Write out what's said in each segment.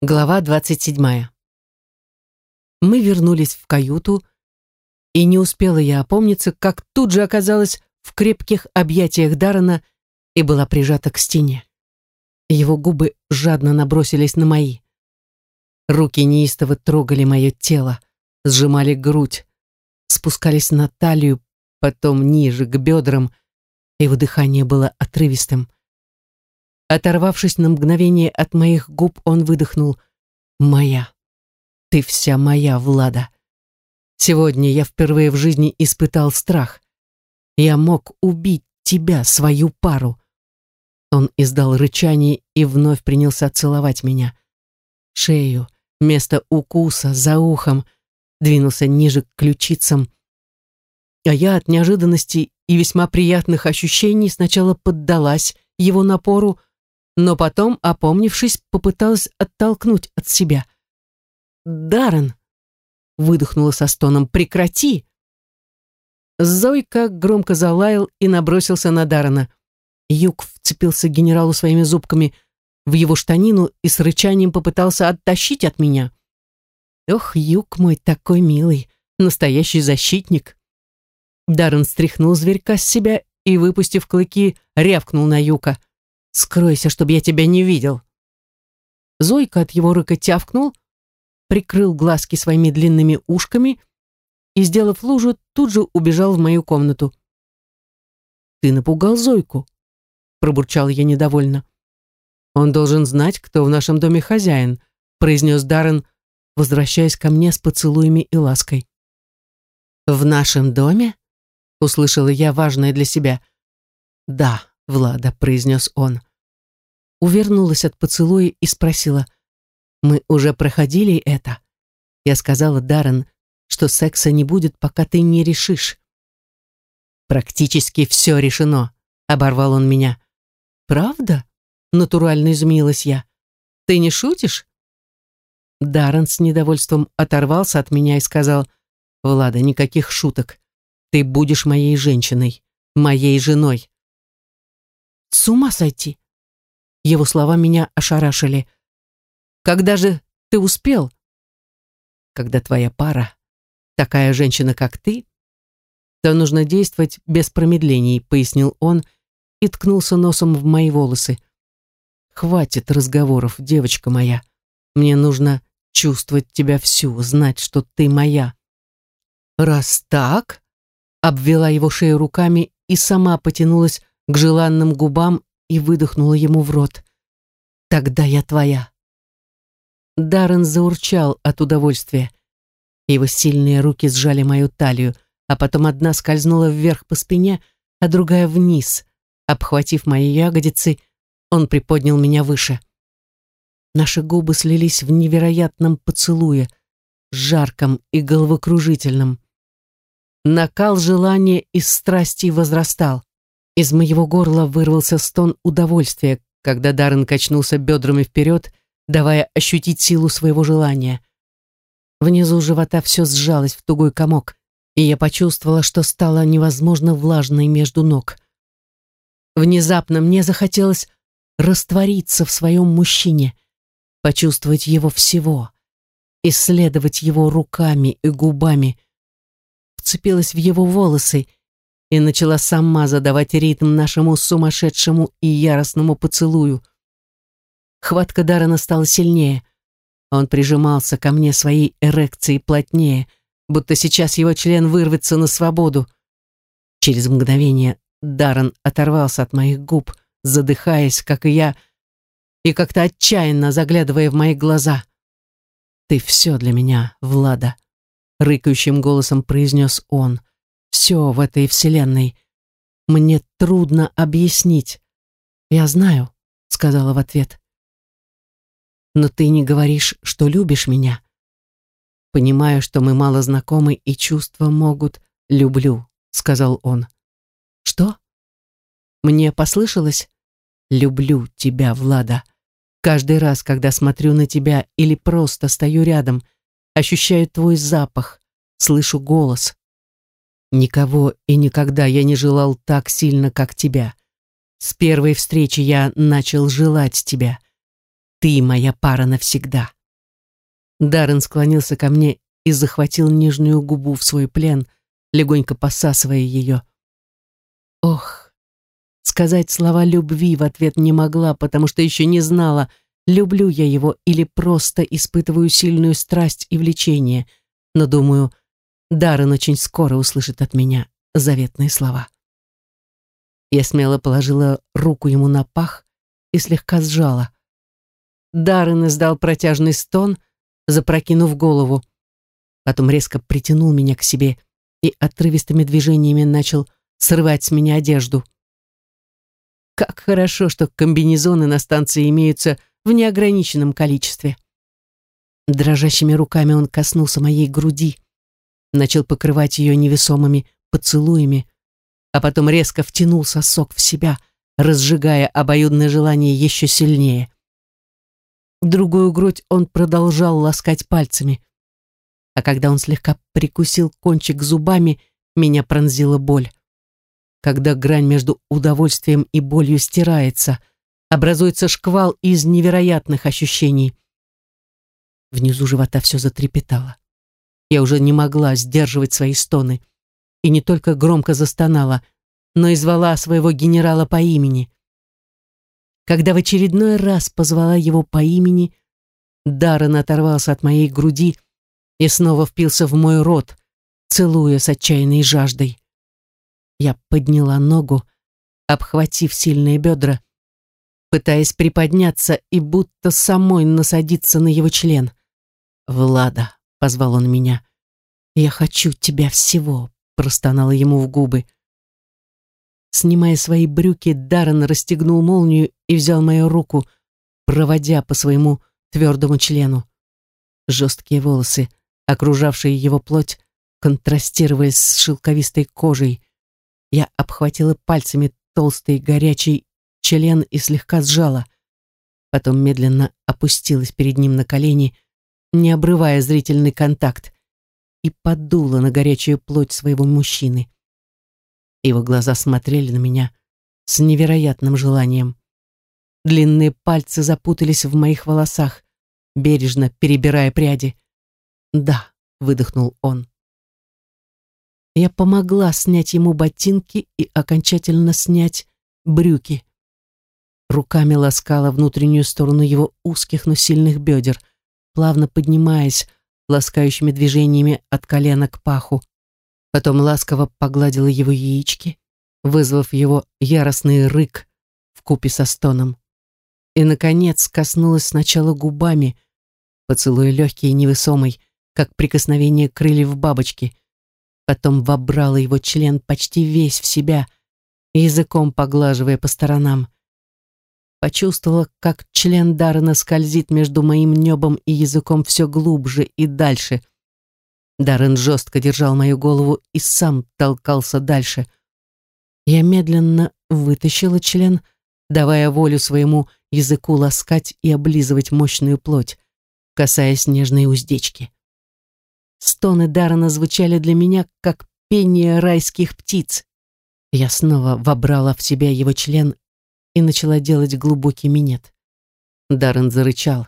Глава 27. Мы вернулись в каюту, и не успела я опомниться, как тут же оказалась в крепких объятиях Дарана и была прижата к стене. Его губы жадно набросились на мои. Руки неистово трогали мое тело, сжимали грудь, спускались на талию, потом ниже, к бедрам, его дыхание было отрывистым. Оторвавшись на мгновение от моих губ, он выдохнул «Моя! Ты вся моя, Влада!» Сегодня я впервые в жизни испытал страх. Я мог убить тебя, свою пару. Он издал рычание и вновь принялся целовать меня. Шею, место укуса, за ухом, двинулся ниже к ключицам. А я от неожиданности и весьма приятных ощущений сначала поддалась его напору, но потом, опомнившись, попыталась оттолкнуть от себя. «Даррен!» — выдохнула со стоном. «Прекрати!» Зойка громко залаял и набросился на Даррена. Юг вцепился генералу своими зубками в его штанину и с рычанием попытался оттащить от меня. Ох, Юг мой такой милый, настоящий защитник. Даррен стряхнул зверька с себя и, выпустив клыки, рявкнул на Юка. Скройся, чтобы я тебя не видел. Зойка от его рыка тявкнул, прикрыл глазки своими длинными ушками и, сделав лужу, тут же убежал в мою комнату. «Ты напугал Зойку», — пробурчал я недовольно. «Он должен знать, кто в нашем доме хозяин», — произнес Даррен, возвращаясь ко мне с поцелуями и лаской. «В нашем доме?» — услышала я важное для себя. «Да», — Влада, — произнес он увернулась от поцелуя и спросила, «Мы уже проходили это?» Я сказала Даррен, что секса не будет, пока ты не решишь. «Практически все решено», — оборвал он меня. «Правда?» — натурально изумилась я. «Ты не шутишь?» Даррен с недовольством оторвался от меня и сказал, «Влада, никаких шуток. Ты будешь моей женщиной, моей женой». «С ума сойти!» Его слова меня ошарашили. «Когда же ты успел?» «Когда твоя пара, такая женщина, как ты, то нужно действовать без промедлений», пояснил он и ткнулся носом в мои волосы. «Хватит разговоров, девочка моя. Мне нужно чувствовать тебя всю, знать, что ты моя». «Раз так...» обвела его шею руками и сама потянулась к желанным губам и выдохнула ему в рот. «Тогда я твоя». Даррен заурчал от удовольствия. Его сильные руки сжали мою талию, а потом одна скользнула вверх по спине, а другая вниз. Обхватив мои ягодицы, он приподнял меня выше. Наши губы слились в невероятном поцелуе, жарком и головокружительном. Накал желания и страсти возрастал. Из моего горла вырвался стон удовольствия, когда Даррен качнулся бедрами вперед, давая ощутить силу своего желания. Внизу живота все сжалось в тугой комок, и я почувствовала, что стало невозможно влажной между ног. Внезапно мне захотелось раствориться в своем мужчине, почувствовать его всего, исследовать его руками и губами, вцепилась в его волосы и начала сама задавать ритм нашему сумасшедшему и яростному поцелую. Хватка Даррена стала сильнее. Он прижимался ко мне своей эрекцией плотнее, будто сейчас его член вырвется на свободу. Через мгновение Даррен оторвался от моих губ, задыхаясь, как и я, и как-то отчаянно заглядывая в мои глаза. «Ты все для меня, Влада», — рыкающим голосом произнес он все в этой вселенной. Мне трудно объяснить. Я знаю, сказала в ответ. Но ты не говоришь, что любишь меня. Понимаю, что мы мало знакомы и чувства могут люблю, сказал он. Что? Мне послышалось? Люблю тебя, Влада. Каждый раз, когда смотрю на тебя или просто стою рядом, ощущаю твой запах, слышу голос. Никого и никогда я не желал так сильно, как тебя. С первой встречи я начал желать тебя. Ты моя пара навсегда. Даррен склонился ко мне и захватил нижнюю губу в свой плен, легонько посасывая ее. Ох, сказать слова любви в ответ не могла, потому что еще не знала, люблю я его или просто испытываю сильную страсть и влечение, но думаю, Даррен очень скоро услышит от меня заветные слова. Я смело положила руку ему на пах и слегка сжала. Даррен издал протяжный стон, запрокинув голову. Потом резко притянул меня к себе и отрывистыми движениями начал срывать с меня одежду. Как хорошо, что комбинезоны на станции имеются в неограниченном количестве. Дрожащими руками он коснулся моей груди, начал покрывать ее невесомыми поцелуями, а потом резко втянул сосок в себя, разжигая обоюдное желание еще сильнее. Другую грудь он продолжал ласкать пальцами, а когда он слегка прикусил кончик зубами, меня пронзила боль. Когда грань между удовольствием и болью стирается, образуется шквал из невероятных ощущений. Внизу живота все затрепетало. Я уже не могла сдерживать свои стоны и не только громко застонала, но и звала своего генерала по имени. Когда в очередной раз позвала его по имени, Даррен оторвался от моей груди и снова впился в мой рот, целуя с отчаянной жаждой. Я подняла ногу, обхватив сильные бедра, пытаясь приподняться и будто самой насадиться на его член. «Влада», — позвал он меня, — «я хочу тебя всего, простонала ему в губы. Снимая свои брюки, Даррен расстегнул молнию и взял мою руку, проводя по своему твердому члену. Жесткие волосы, окружавшие его плоть, контрастировали с шелковистой кожей. Я обхватила пальцами толстый горячий член и слегка сжала. Потом медленно опустилась перед ним на колени, не обрывая зрительный контакт и подула на горячую плоть своего мужчины. Его глаза смотрели на меня с невероятным желанием. Длинные пальцы запутались в моих волосах, бережно перебирая пряди. «Да», — выдохнул он. Я помогла снять ему ботинки и окончательно снять брюки. Руками ласкала внутреннюю сторону его узких, но сильных бедер, плавно поднимаясь, ласкающими движениями от колена к паху. Потом ласково погладила его яички, вызвав его яростный рык в купе со стоном. И, наконец, коснулась сначала губами, поцелуя легкий и невесомый, как прикосновение крыльев бабочки. Потом вобрала его член почти весь в себя, языком поглаживая по сторонам. Почувствовала, как член Даррена скользит между моим небом и языком все глубже и дальше. Даррен жестко держал мою голову и сам толкался дальше. Я медленно вытащила член, давая волю своему языку ласкать и облизывать мощную плоть, касаясь нежной уздечки. Стоны Даррена звучали для меня, как пение райских птиц. Я снова вобрала в себя его член и начала делать глубокий минет. Даррен зарычал.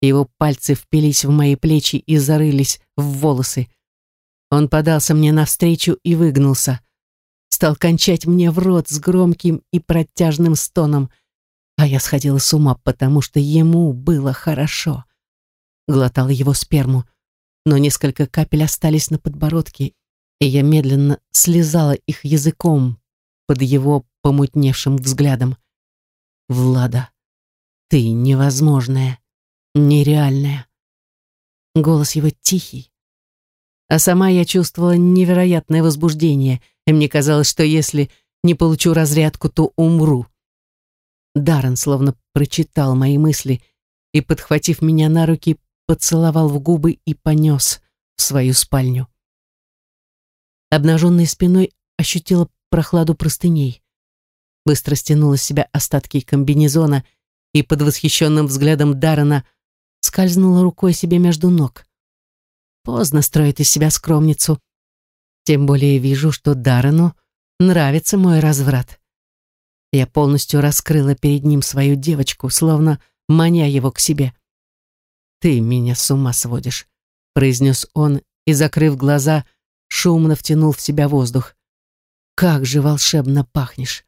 Его пальцы впились в мои плечи и зарылись в волосы. Он подался мне навстречу и выгнулся. Стал кончать мне в рот с громким и протяжным стоном, а я сходила с ума, потому что ему было хорошо. Глотала его сперму, но несколько капель остались на подбородке, и я медленно слезала их языком под его помутневшим взглядом. Влада, ты невозможная, нереальная. Голос его тихий. А сама я чувствовала невероятное возбуждение, и мне казалось, что если не получу разрядку, то умру. Даррен словно прочитал мои мысли и, подхватив меня на руки, поцеловал в губы и понес в свою спальню. Обнаженной спиной ощутила прохладу простыней быстро стянула с себя остатки комбинезона и под восхищенным взглядом Даррена скользнула рукой себе между ног. Поздно строить из себя скромницу. Тем более вижу, что Даррену нравится мой разврат. Я полностью раскрыла перед ним свою девочку, словно маня его к себе. «Ты меня с ума сводишь», — произнес он и, закрыв глаза, шумно втянул в себя воздух. «Как же волшебно пахнешь!»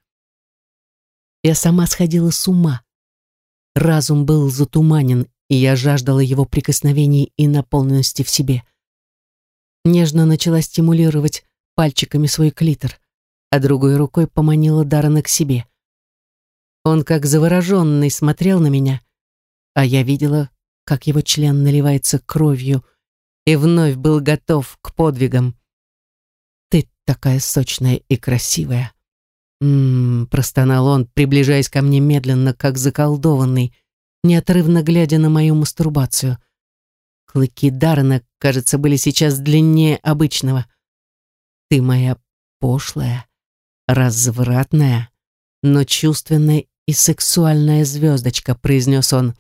Я сама сходила с ума. Разум был затуманен, и я жаждала его прикосновений и наполненности в себе. Нежно начала стимулировать пальчиками свой клитор, а другой рукой поманила Дарана к себе. Он, как завороженный, смотрел на меня, а я видела, как его член наливается кровью, и вновь был готов к подвигам. «Ты такая сочная и красивая!» «М-м-м», простонал он, приближаясь ко мне медленно, как заколдованный, неотрывно глядя на мою мастурбацию. Клыки Даррена, кажется, были сейчас длиннее обычного. «Ты моя пошлая, развратная, но чувственная и сексуальная звездочка», — произнес он.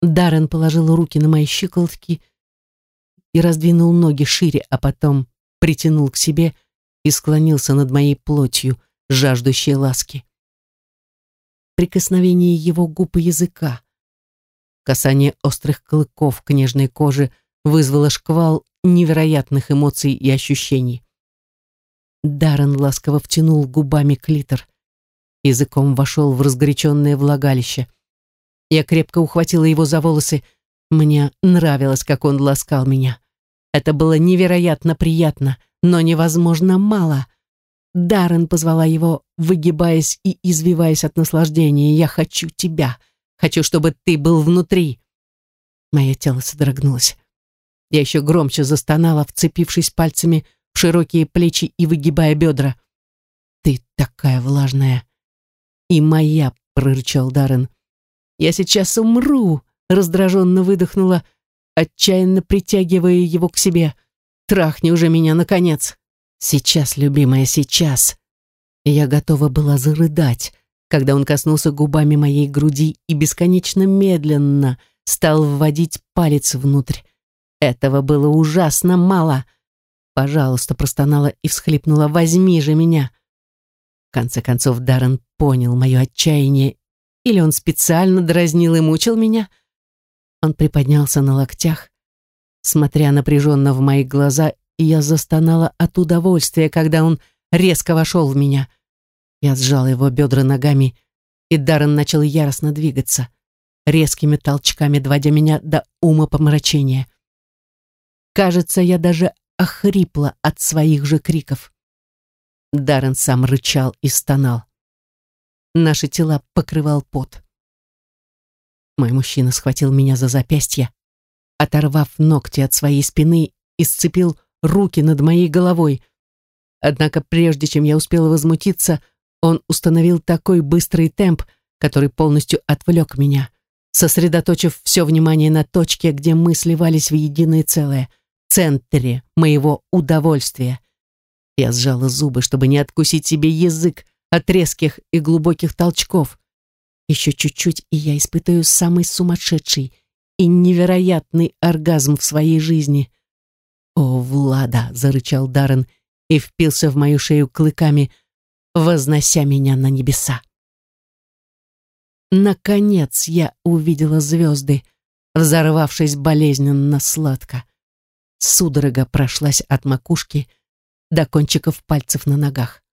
Даррен положил руки на мои щиколотки и раздвинул ноги шире, а потом притянул к себе и склонился над моей плотью, жаждущей ласки. Прикосновение его губ и языка, касание острых клыков к нежной коже вызвало шквал невероятных эмоций и ощущений. Даррен ласково втянул губами клитор, языком вошел в разгоряченное влагалище. Я крепко ухватила его за волосы. Мне нравилось, как он ласкал меня. Это было невероятно приятно, но невозможно мало. Даррен позвала его, выгибаясь и извиваясь от наслаждения. «Я хочу тебя. Хочу, чтобы ты был внутри». Мое тело содрогнулось. Я еще громче застонала, вцепившись пальцами в широкие плечи и выгибая бедра. «Ты такая влажная!» «И моя!» — прорычал Даррен. «Я сейчас умру!» — раздраженно выдохнула, отчаянно притягивая его к себе. «Трахни уже меня, наконец!» «Сейчас, любимая, сейчас!» Я готова была зарыдать, когда он коснулся губами моей груди и бесконечно медленно стал вводить палец внутрь. Этого было ужасно мало. «Пожалуйста», — простонала и всхлипнула, «возьми же меня!» В конце концов Даррен понял мое отчаяние, или он специально дразнил и мучил меня. Он приподнялся на локтях, смотря напряженно в мои глаза, и я застонала от удовольствия, когда он резко вошел в меня. Я сжала его бедра ногами, и Даррен начал яростно двигаться, резкими толчками доводя меня до ума помрачения. Кажется, я даже охрипла от своих же криков. Даррен сам рычал и стонал. Наши тела покрывал пот. Мой мужчина схватил меня за запястье, оторвав ногти от своей спины и сцепил руки над моей головой. Однако прежде чем я успела возмутиться, он установил такой быстрый темп, который полностью отвлек меня, сосредоточив все внимание на точке, где мы сливались в единое целое, центре моего удовольствия. Я сжала зубы, чтобы не откусить себе язык от резких и глубоких толчков. Еще чуть-чуть, и я испытаю самый сумасшедший и невероятный оргазм в своей жизни. «О, Влада!» — зарычал Даррен и впился в мою шею клыками, вознося меня на небеса. Наконец я увидела звезды, взорвавшись болезненно сладко. Судорога прошлась от макушки до кончиков пальцев на ногах.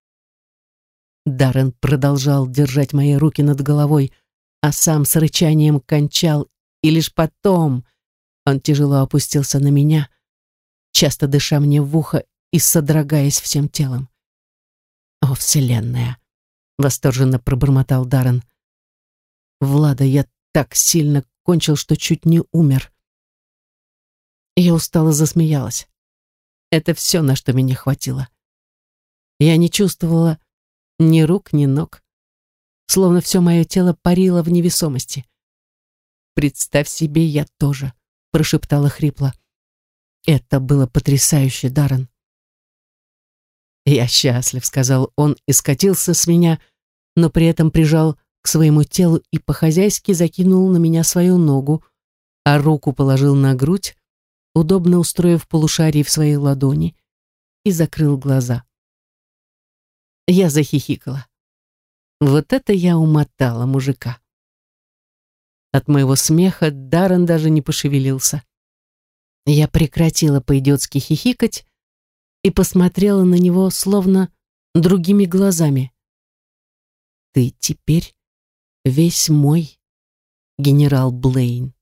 Даррен продолжал держать мои руки над головой, а сам с рычанием кончал, и лишь потом он тяжело опустился на меня, часто дыша мне в ухо и содрогаясь всем телом. «О, Вселенная!» — восторженно пробормотал Даррен. «Влада, я так сильно кончил, что чуть не умер». Я устало засмеялась. Это все, на что меня хватило. Я не чувствовала ни рук, ни ног. Словно все мое тело парило в невесомости. «Представь себе, я тоже», — прошептала хрипло. «Это было потрясающе, Даррен». «Я счастлив», — сказал он и скатился с меня, но при этом прижал к своему телу и по-хозяйски закинул на меня свою ногу, а руку положил на грудь, удобно устроив полушарий в своей ладони, и закрыл глаза. Я захихикала. Вот это я умотала мужика. От моего смеха Даррен даже не пошевелился. Я прекратила по-идиотски хихикать и посмотрела на него словно другими глазами. «Ты теперь весь мой, генерал Блейн».